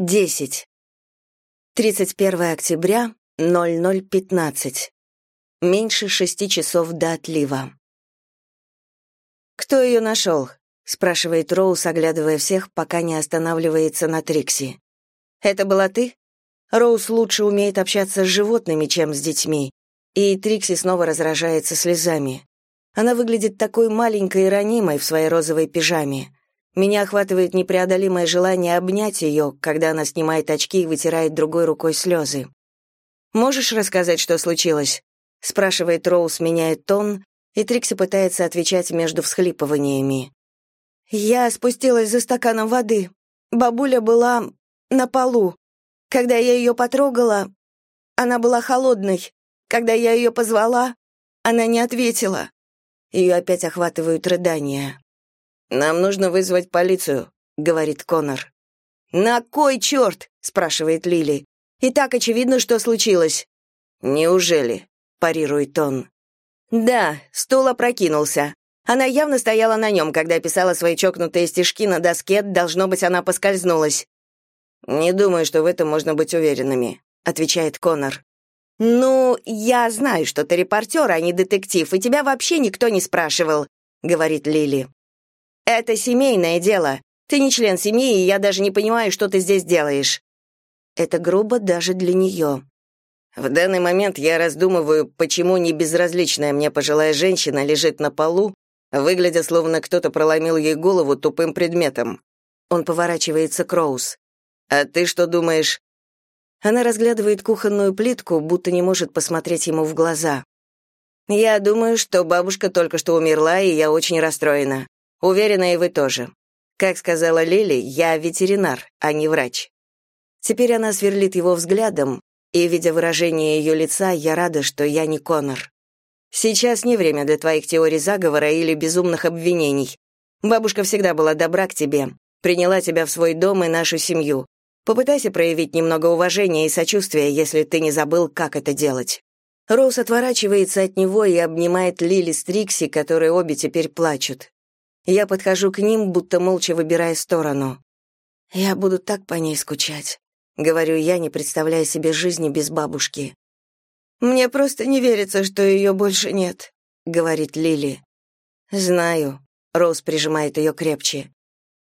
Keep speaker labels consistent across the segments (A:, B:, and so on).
A: 10. 31 октября, 00.15. Меньше шести часов до отлива. «Кто ее нашел?» — спрашивает Роуз, оглядывая всех, пока не останавливается на Трикси. «Это была ты?» Роуз лучше умеет общаться с животными, чем с детьми, и Трикси снова разражается слезами. Она выглядит такой маленькой и ранимой в своей розовой пижаме. Меня охватывает непреодолимое желание обнять ее, когда она снимает очки и вытирает другой рукой слезы. «Можешь рассказать, что случилось?» — спрашивает Роуз, меняя тон, и Трикси пытается отвечать между всхлипываниями. «Я спустилась за стаканом воды. Бабуля была на полу. Когда я ее потрогала, она была холодной. Когда я ее позвала, она не ответила». Ее опять охватывают рыдания. «Нам нужно вызвать полицию», — говорит Конор. «На кой черт?» — спрашивает Лили. «И так очевидно, что случилось». «Неужели?» — парирует он. «Да, стул опрокинулся. Она явно стояла на нем, когда писала свои чокнутые стишки на доске, должно быть, она поскользнулась». «Не думаю, что в этом можно быть уверенными», — отвечает Конор. «Ну, я знаю, что ты репортер, а не детектив, и тебя вообще никто не спрашивал», — говорит Лили. Это семейное дело. Ты не член семьи, и я даже не понимаю, что ты здесь делаешь. Это грубо даже для нее. В данный момент я раздумываю, почему не безразличная мне пожилая женщина лежит на полу, выглядя словно кто-то проломил ей голову тупым предметом. Он поворачивается к Роуз. «А ты что думаешь?» Она разглядывает кухонную плитку, будто не может посмотреть ему в глаза. «Я думаю, что бабушка только что умерла, и я очень расстроена. Уверена, и вы тоже. Как сказала Лили, я ветеринар, а не врач. Теперь она сверлит его взглядом, и, видя выражение ее лица, я рада, что я не Конор. Сейчас не время для твоих теорий заговора или безумных обвинений. Бабушка всегда была добра к тебе, приняла тебя в свой дом и нашу семью. Попытайся проявить немного уважения и сочувствия, если ты не забыл, как это делать. Роуз отворачивается от него и обнимает Лили с Трикси, которые обе теперь плачут. Я подхожу к ним, будто молча выбирая сторону. «Я буду так по ней скучать», — говорю я, не представляя себе жизни без бабушки. «Мне просто не верится, что ее больше нет», — говорит Лили. «Знаю», — Роуз прижимает ее крепче.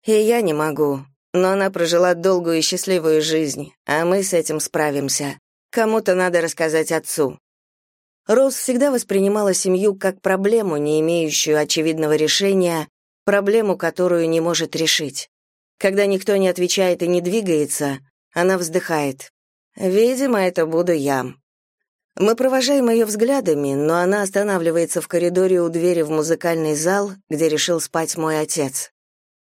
A: «И я не могу, но она прожила долгую и счастливую жизнь, а мы с этим справимся. Кому-то надо рассказать отцу». Роуз всегда воспринимала семью как проблему, не имеющую очевидного решения, проблему, которую не может решить. Когда никто не отвечает и не двигается, она вздыхает. «Видимо, это буду я». Мы провожаем ее взглядами, но она останавливается в коридоре у двери в музыкальный зал, где решил спать мой отец.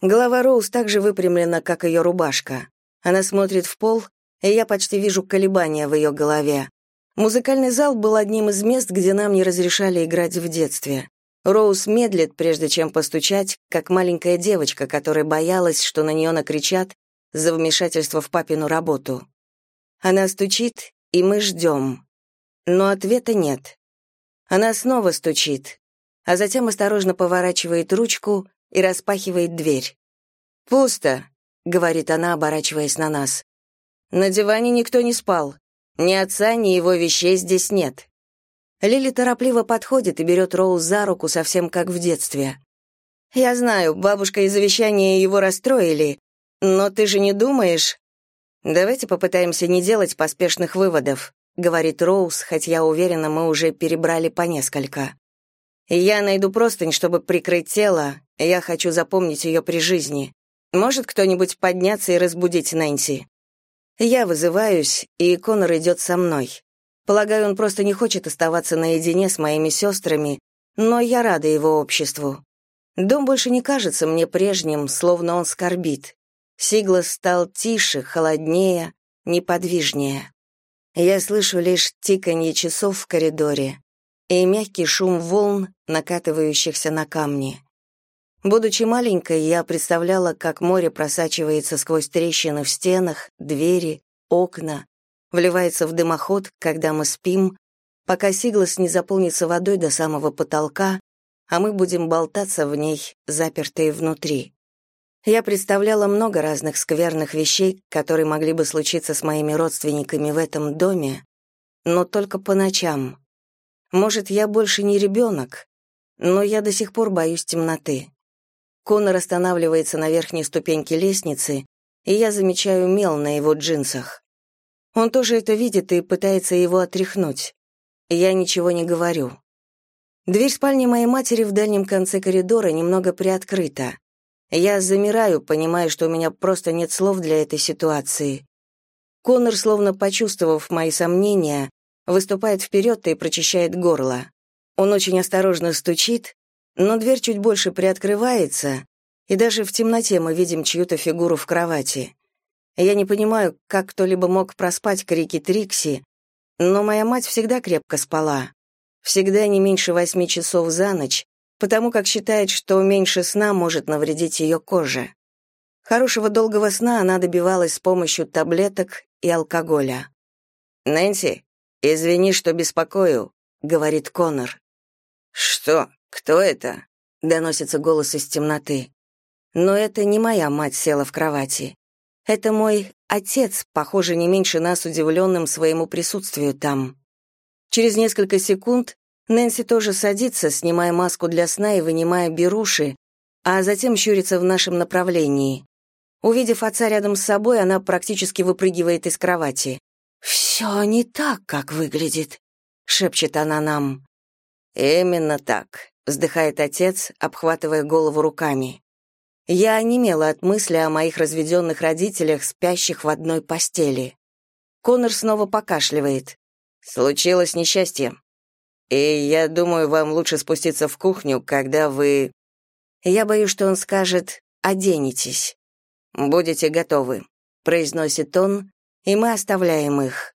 A: Голова Роуз так же выпрямлена, как ее рубашка. Она смотрит в пол, и я почти вижу колебания в ее голове. Музыкальный зал был одним из мест, где нам не разрешали играть в детстве. Роуз медлит, прежде чем постучать, как маленькая девочка, которая боялась, что на нее накричат за вмешательство в папину работу. Она стучит, и мы ждем. Но ответа нет. Она снова стучит, а затем осторожно поворачивает ручку и распахивает дверь. «Пусто», — говорит она, оборачиваясь на нас. «На диване никто не спал. Ни отца, ни его вещей здесь нет. Лили торопливо подходит и берет Роуз за руку, совсем как в детстве. «Я знаю, бабушка и завещание его расстроили, но ты же не думаешь...» «Давайте попытаемся не делать поспешных выводов», — говорит Роуз, хоть я уверена, мы уже перебрали по несколько. «Я найду простынь, чтобы прикрыть тело, я хочу запомнить ее при жизни. Может кто-нибудь подняться и разбудить Нэнси?» Я вызываюсь, и Конор идет со мной. Полагаю, он просто не хочет оставаться наедине с моими сестрами, но я рада его обществу. Дом больше не кажется мне прежним, словно он скорбит. Сиглас стал тише, холоднее, неподвижнее. Я слышу лишь тиканье часов в коридоре и мягкий шум волн, накатывающихся на камни. Будучи маленькой, я представляла, как море просачивается сквозь трещины в стенах, двери, окна, вливается в дымоход, когда мы спим, пока Сиглас не заполнится водой до самого потолка, а мы будем болтаться в ней, запертые внутри. Я представляла много разных скверных вещей, которые могли бы случиться с моими родственниками в этом доме, но только по ночам. Может, я больше не ребенок, но я до сих пор боюсь темноты. Конор останавливается на верхней ступеньке лестницы, и я замечаю мел на его джинсах. Он тоже это видит и пытается его отряхнуть. Я ничего не говорю. Дверь спальни моей матери в дальнем конце коридора немного приоткрыта. Я замираю, понимая, что у меня просто нет слов для этой ситуации. Коннор, словно почувствовав мои сомнения, выступает вперед и прочищает горло. Он очень осторожно стучит, но дверь чуть больше приоткрывается, и даже в темноте мы видим чью-то фигуру в кровати. Я не понимаю, как кто-либо мог проспать крики Трикси, но моя мать всегда крепко спала. Всегда не меньше восьми часов за ночь, потому как считает, что меньше сна может навредить ее коже. Хорошего долгого сна она добивалась с помощью таблеток и алкоголя. «Нэнси, извини, что беспокою», — говорит Конор. «Что? Кто это?» — доносится голос из темноты. Но это не моя мать села в кровати. Это мой отец, похоже, не меньше нас удивленным своему присутствию там. Через несколько секунд Нэнси тоже садится, снимая маску для сна и вынимая беруши, а затем щурится в нашем направлении. Увидев отца рядом с собой, она практически выпрыгивает из кровати. «Все не так, как выглядит», — шепчет она нам. «Именно так», — вздыхает отец, обхватывая голову руками. Я онемела от мысли о моих разведенных родителях, спящих в одной постели. Конор снова покашливает. «Случилось несчастье. И я думаю, вам лучше спуститься в кухню, когда вы...» Я боюсь, что он скажет «оденетесь». «Будете готовы», — произносит он, и мы оставляем их.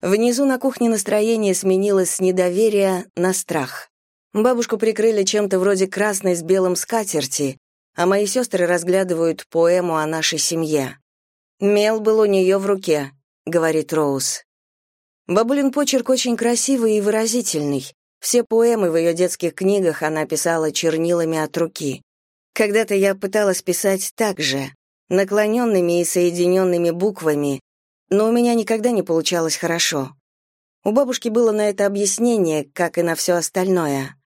A: Внизу на кухне настроение сменилось с недоверия на страх. Бабушку прикрыли чем-то вроде красной с белым скатерти, а мои сестры разглядывают поэму о нашей семье. «Мел был у нее в руке», — говорит Роуз. Бабулин почерк очень красивый и выразительный. Все поэмы в ее детских книгах она писала чернилами от руки. Когда-то я пыталась писать так же, наклоненными и соединенными буквами, но у меня никогда не получалось хорошо. У бабушки было на это объяснение, как и на все остальное.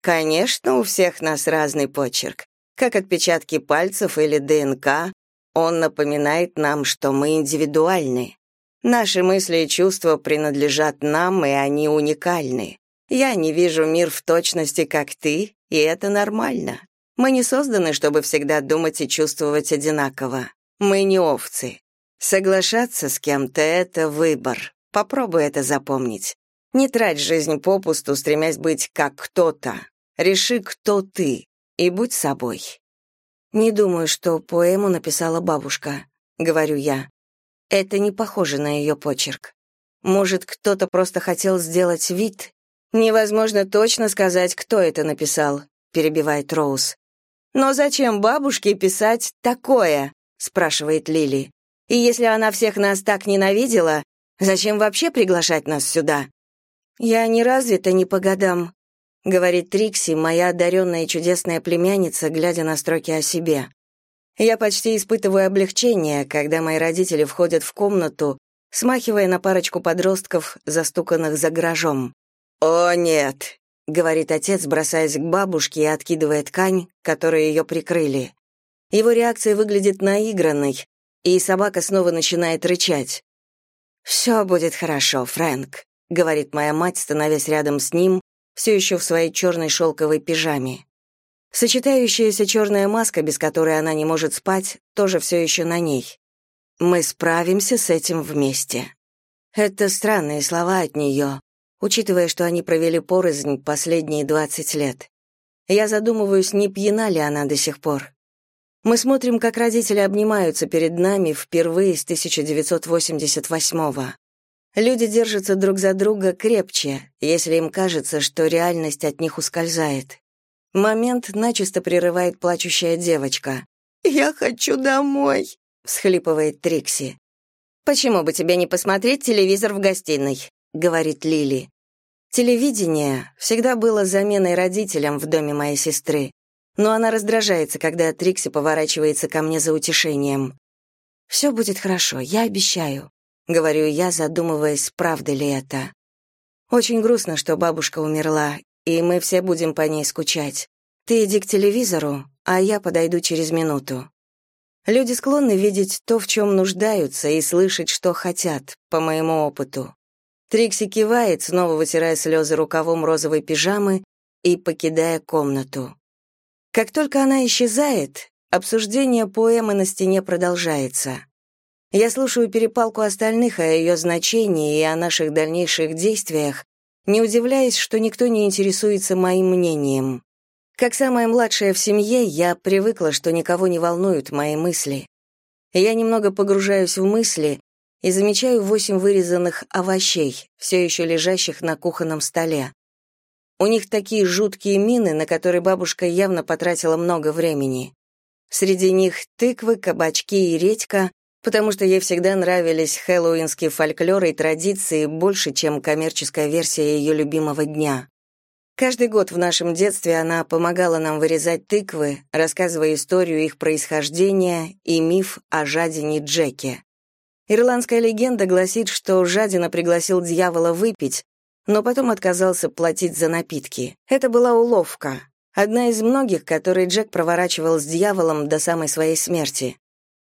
A: Конечно, у всех нас разный почерк. Как отпечатки пальцев или ДНК, он напоминает нам, что мы индивидуальны. Наши мысли и чувства принадлежат нам, и они уникальны. Я не вижу мир в точности, как ты, и это нормально. Мы не созданы, чтобы всегда думать и чувствовать одинаково. Мы не овцы. Соглашаться с кем-то — это выбор. Попробуй это запомнить. Не трать жизнь попусту, стремясь быть как кто-то. Реши, кто ты, и будь собой. Не думаю, что поэму написала бабушка, говорю я. Это не похоже на ее почерк. Может, кто-то просто хотел сделать вид? Невозможно точно сказать, кто это написал, перебивает Роуз. Но зачем бабушке писать такое? спрашивает Лили. И если она всех нас так ненавидела, зачем вообще приглашать нас сюда? Я не развита не по годам, говорит Трикси, моя одаренная и чудесная племянница, глядя на строки о себе. Я почти испытываю облегчение, когда мои родители входят в комнату, смахивая на парочку подростков, застуканных за гаражом. «О, нет!» — говорит отец, бросаясь к бабушке и откидывая ткань, которой ее прикрыли. Его реакция выглядит наигранной, и собака снова начинает рычать. «Все будет хорошо, Фрэнк», — говорит моя мать, становясь рядом с ним, все еще в своей черной шелковой пижаме. Сочетающаяся черная маска, без которой она не может спать, тоже все еще на ней. Мы справимся с этим вместе. Это странные слова от нее, учитывая, что они провели порознь последние 20 лет. Я задумываюсь, не пьяна ли она до сих пор. Мы смотрим, как родители обнимаются перед нами впервые с 1988-го. Люди держатся друг за друга крепче, если им кажется, что реальность от них ускользает. Момент начисто прерывает плачущая девочка. «Я хочу домой», — всхлипывает Трикси. «Почему бы тебе не посмотреть телевизор в гостиной?» — говорит Лили. Телевидение всегда было заменой родителям в доме моей сестры. но она раздражается, когда Трикси поворачивается ко мне за утешением. «Все будет хорошо, я обещаю», — говорю я, задумываясь, правда ли это. Очень грустно, что бабушка умерла, и мы все будем по ней скучать. Ты иди к телевизору, а я подойду через минуту. Люди склонны видеть то, в чем нуждаются, и слышать, что хотят, по моему опыту. Трикси кивает, снова вытирая слезы рукавом розовой пижамы и покидая комнату. Как только она исчезает, обсуждение поэмы на стене продолжается. Я слушаю перепалку остальных о ее значении и о наших дальнейших действиях, не удивляясь, что никто не интересуется моим мнением. Как самая младшая в семье, я привыкла, что никого не волнуют мои мысли. Я немного погружаюсь в мысли и замечаю восемь вырезанных овощей, все еще лежащих на кухонном столе. У них такие жуткие мины, на которые бабушка явно потратила много времени. Среди них тыквы, кабачки и редька, потому что ей всегда нравились хэллоуинские фольклоры и традиции больше, чем коммерческая версия ее любимого дня. Каждый год в нашем детстве она помогала нам вырезать тыквы, рассказывая историю их происхождения и миф о жадине Джеке. Ирландская легенда гласит, что жадина пригласил дьявола выпить, но потом отказался платить за напитки. Это была уловка, одна из многих, которые Джек проворачивал с дьяволом до самой своей смерти.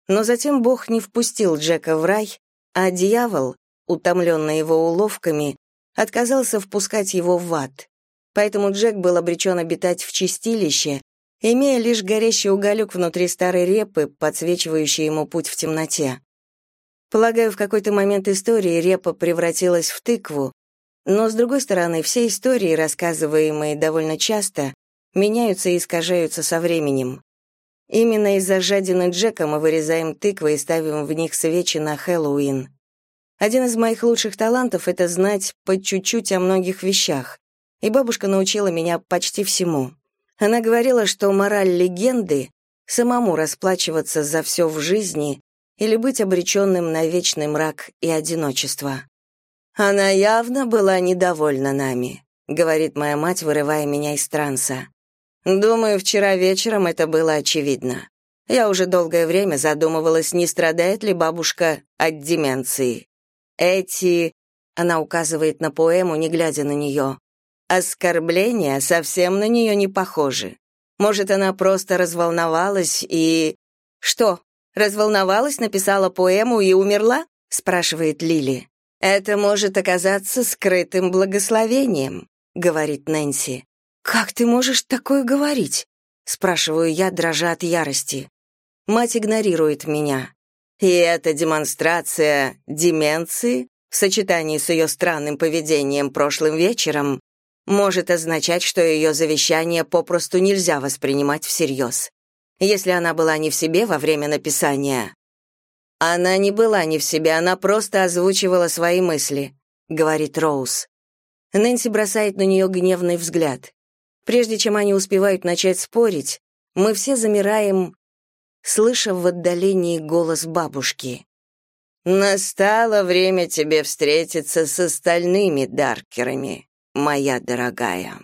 A: Но затем Бог не впустил Джека в рай, а дьявол, утомленный его уловками, отказался впускать его в ад поэтому Джек был обречен обитать в чистилище, имея лишь горящий уголек внутри старой репы, подсвечивающий ему путь в темноте. Полагаю, в какой-то момент истории репа превратилась в тыкву, но, с другой стороны, все истории, рассказываемые довольно часто, меняются и искажаются со временем. Именно из-за жадины Джека мы вырезаем тыквы и ставим в них свечи на Хэллоуин. Один из моих лучших талантов — это знать по чуть-чуть о многих вещах и бабушка научила меня почти всему. Она говорила, что мораль легенды — самому расплачиваться за все в жизни или быть обреченным на вечный мрак и одиночество. «Она явно была недовольна нами», — говорит моя мать, вырывая меня из транса. «Думаю, вчера вечером это было очевидно. Я уже долгое время задумывалась, не страдает ли бабушка от деменции. Эти...» — она указывает на поэму, не глядя на нее. Оскорбления совсем на нее не похожи. Может, она просто разволновалась и... Что, разволновалась, написала поэму и умерла? спрашивает Лили. Это может оказаться скрытым благословением, говорит Нэнси. Как ты можешь такое говорить? спрашиваю я, дрожа от ярости. Мать игнорирует меня. И эта демонстрация деменции в сочетании с ее странным поведением прошлым вечером может означать, что ее завещание попросту нельзя воспринимать всерьез. Если она была не в себе во время написания... Она не была не в себе, она просто озвучивала свои мысли, говорит Роуз. Нэнси бросает на нее гневный взгляд. Прежде чем они успевают начать спорить, мы все замираем, слыша в отдалении голос бабушки. «Настало время тебе встретиться с остальными даркерами» моя дорогая.